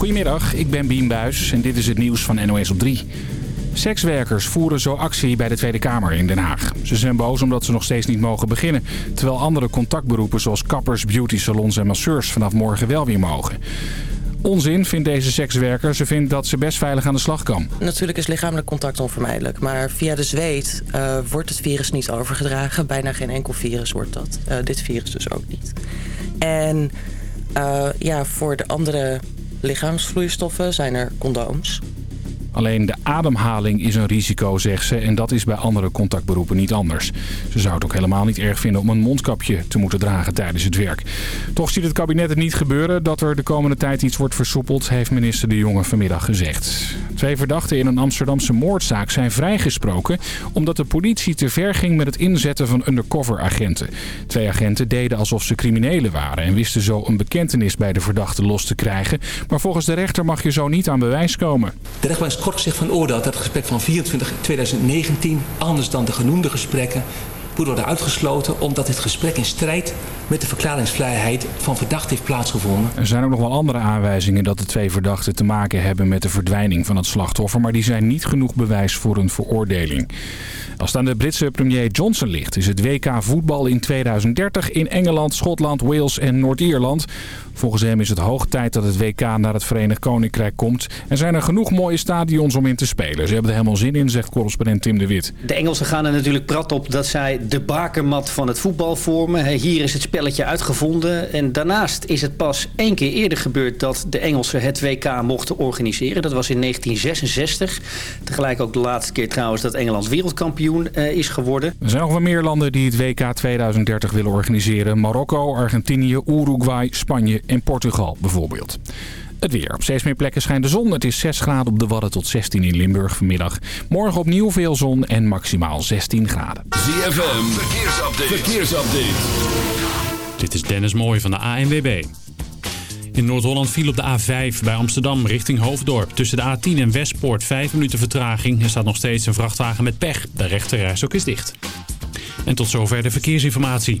Goedemiddag, ik ben Bien Buis en dit is het nieuws van NOS op 3. Sekswerkers voeren zo actie bij de Tweede Kamer in Den Haag. Ze zijn boos omdat ze nog steeds niet mogen beginnen... terwijl andere contactberoepen zoals kappers, beautysalons en masseurs vanaf morgen wel weer mogen. Onzin vindt deze sekswerker. Ze vindt dat ze best veilig aan de slag kan. Natuurlijk is lichamelijk contact onvermijdelijk. Maar via de zweet uh, wordt het virus niet overgedragen. Bijna geen enkel virus wordt dat. Uh, dit virus dus ook niet. En uh, ja, voor de andere lichaamsvloeistoffen zijn er condooms. Alleen de ademhaling is een risico, zegt ze. En dat is bij andere contactberoepen niet anders. Ze zou het ook helemaal niet erg vinden om een mondkapje te moeten dragen tijdens het werk. Toch ziet het kabinet het niet gebeuren dat er de komende tijd iets wordt versoepeld, heeft minister De Jonge vanmiddag gezegd. Twee verdachten in een Amsterdamse moordzaak zijn vrijgesproken omdat de politie te ver ging met het inzetten van undercover agenten. Twee agenten deden alsof ze criminelen waren en wisten zo een bekentenis bij de verdachte los te krijgen. Maar volgens de rechter mag je zo niet aan bewijs komen. De kort gezegd van oordeel dat het gesprek van 24 2019 anders dan de genoemde gesprekken moet worden uitgesloten omdat dit gesprek in strijd met de verklaringsvrijheid van verdacht heeft plaatsgevonden. Er zijn ook nog wel andere aanwijzingen dat de twee verdachten te maken hebben met de verdwijning van het slachtoffer, maar die zijn niet genoeg bewijs voor een veroordeling. Als het aan de Britse premier Johnson ligt, is het WK voetbal in 2030 in Engeland, Schotland, Wales en Noord-Ierland. Volgens hem is het hoog tijd dat het WK naar het Verenigd Koninkrijk komt. Er zijn er genoeg mooie stadions om in te spelen. Ze hebben er helemaal zin in, zegt correspondent Tim de Wit. De Engelsen gaan er natuurlijk prat op dat zij de bakermat van het voetbal vormen. Hier is het spelletje uitgevonden. En daarnaast is het pas één keer eerder gebeurd dat de Engelsen het WK mochten organiseren. Dat was in 1966. Tegelijk ook de laatste keer trouwens dat Engeland wereldkampioen uh, is geworden. Er zijn nog wel meer landen die het WK 2030 willen organiseren. Marokko, Argentinië, Uruguay, Spanje en Portugal bijvoorbeeld. Het weer. Op steeds meer plekken schijnt de zon. Het is 6 graden op de Wadden tot 16 in Limburg vanmiddag. Morgen opnieuw veel zon en maximaal 16 graden. ZFM, verkeersupdate. verkeersupdate. Dit is Dennis Mooij van de ANWB. In Noord-Holland viel op de A5 bij Amsterdam richting Hoofddorp. Tussen de A10 en Westpoort 5 minuten vertraging. Er staat nog steeds een vrachtwagen met pech. De rechterreis ook is dicht. En tot zover de verkeersinformatie.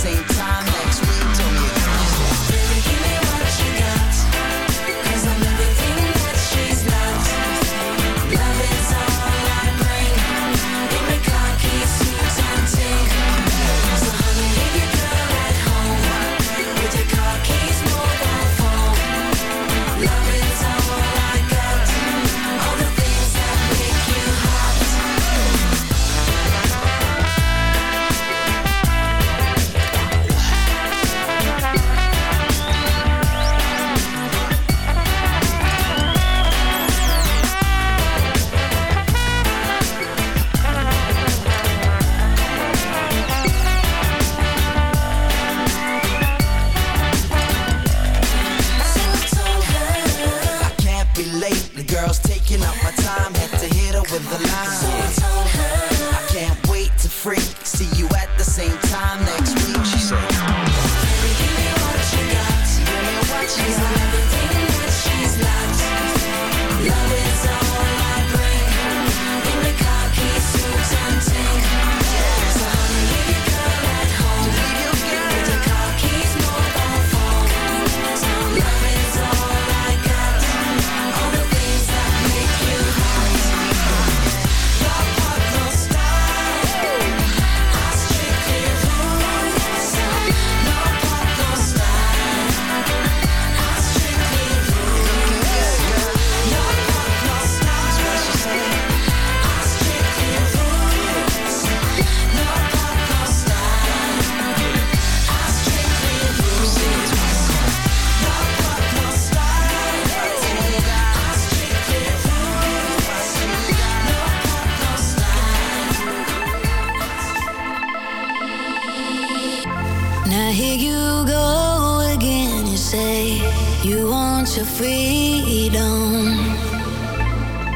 same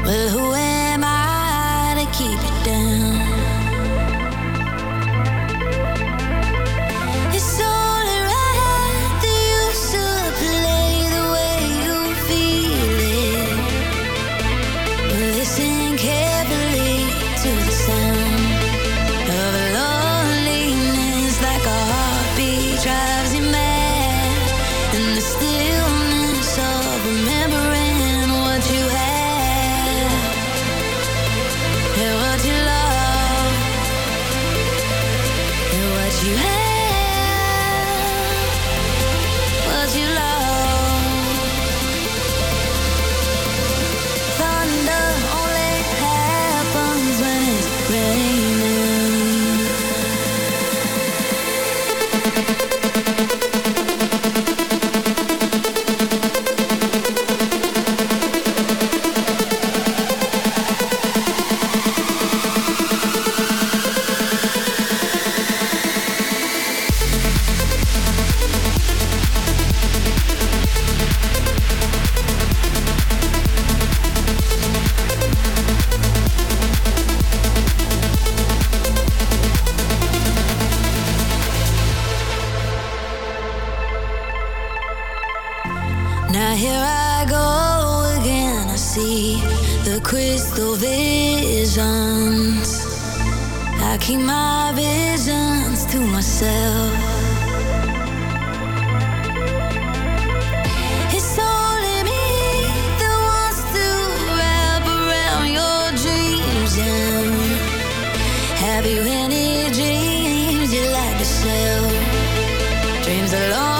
Well, who am dreams alone.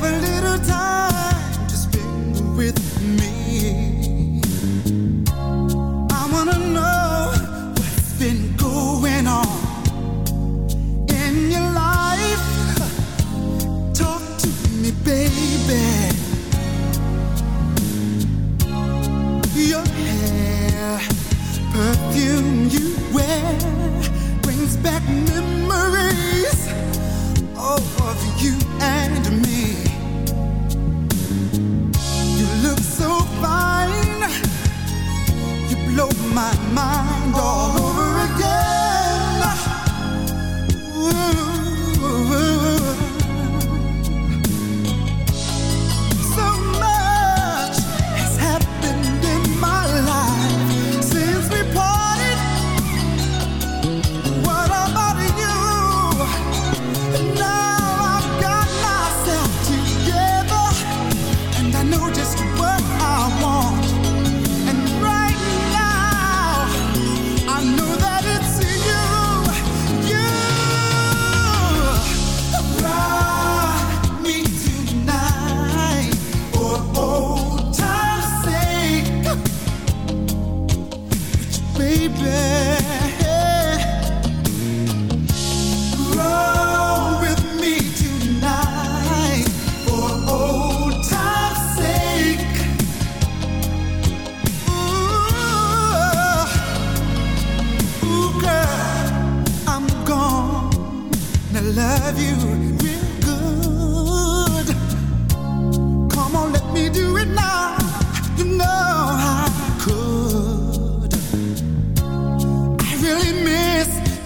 have a little time to spend with me.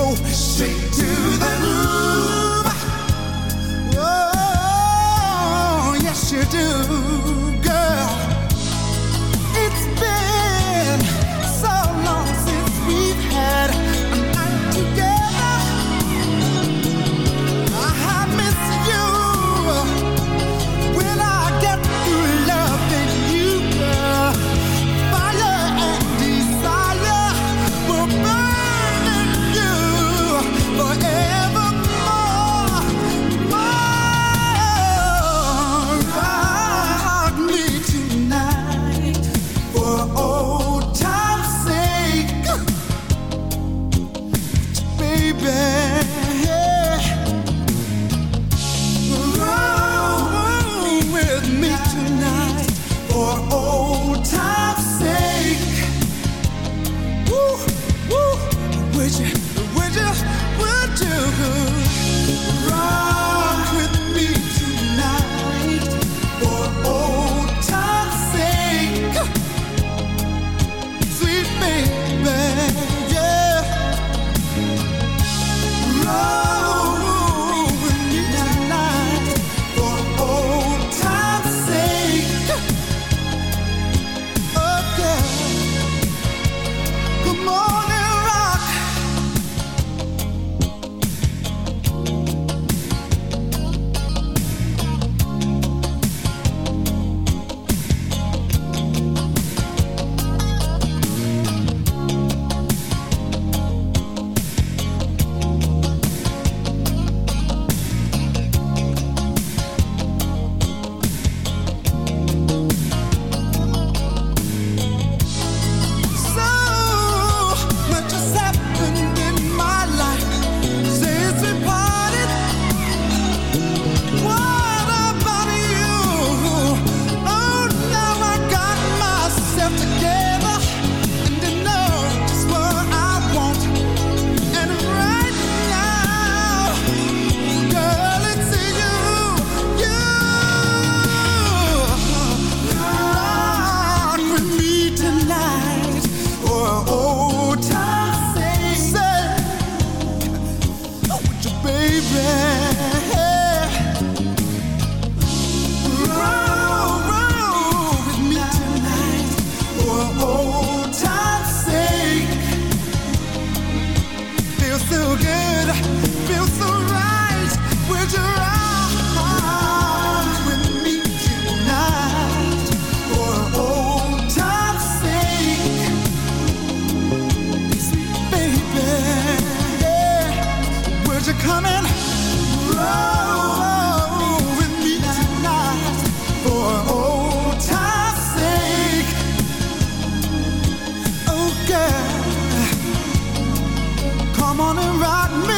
go straight to the groove. Oh, yes you do, girl. It's been I'm on and rock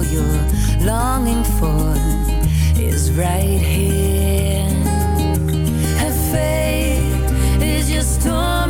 all you're longing for is right here. Have faith is your storm.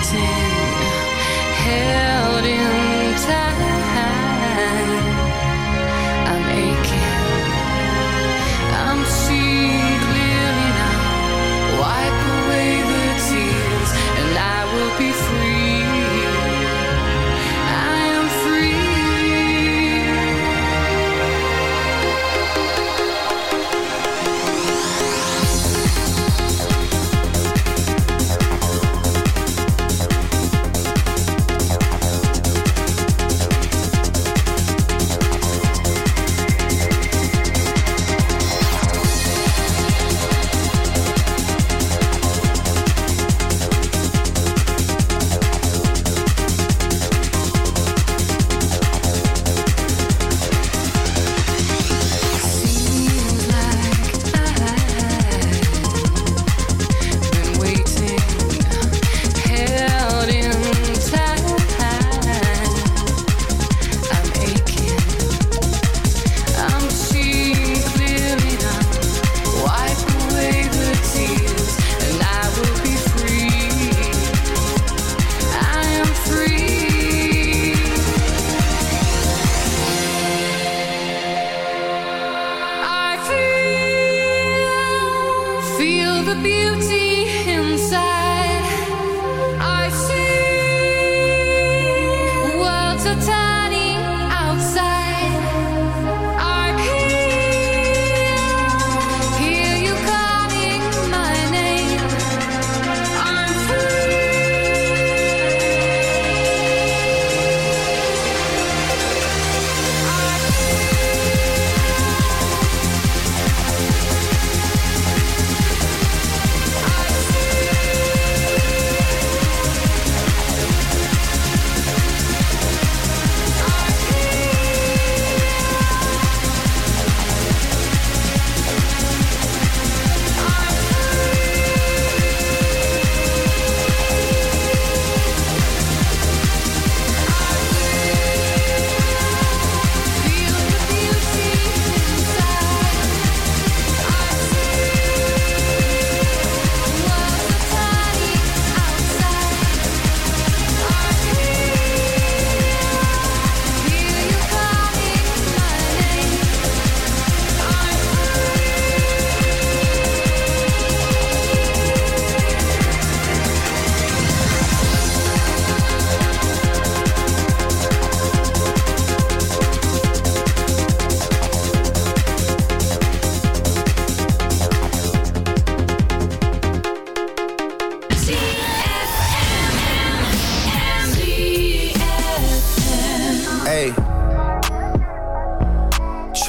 waiting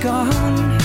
gone.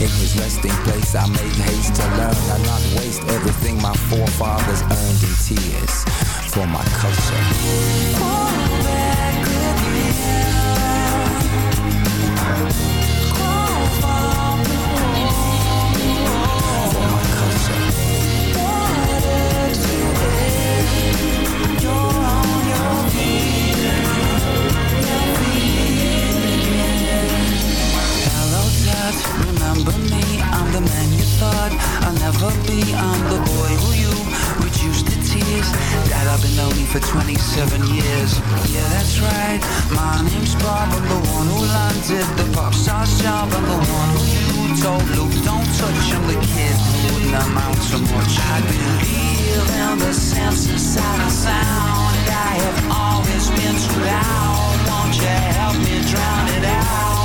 in his resting place. I made haste to learn I not waste everything my forefathers earned in tears for my culture. amount to much I believe in the sense of sight and sound I have always been too loud Won't you help me drown it out?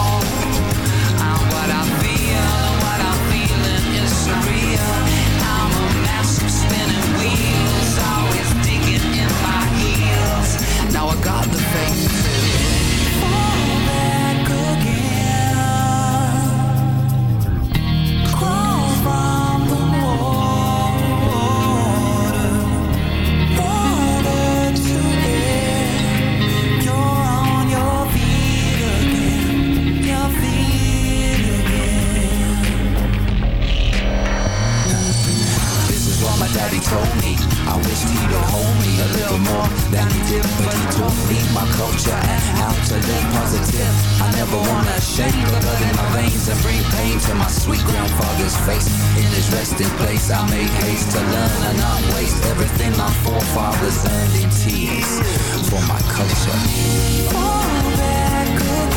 me. I wish he'd hold me a little more than he did But he told me my culture and how to live positive. I never wanna shame the blood in my veins And bring pain to my sweet grandfather's face. In his resting place I make haste to learn And not waste everything my forefathers earned in tears For my culture. Fall back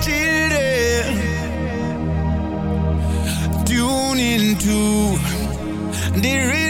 children. Tune into the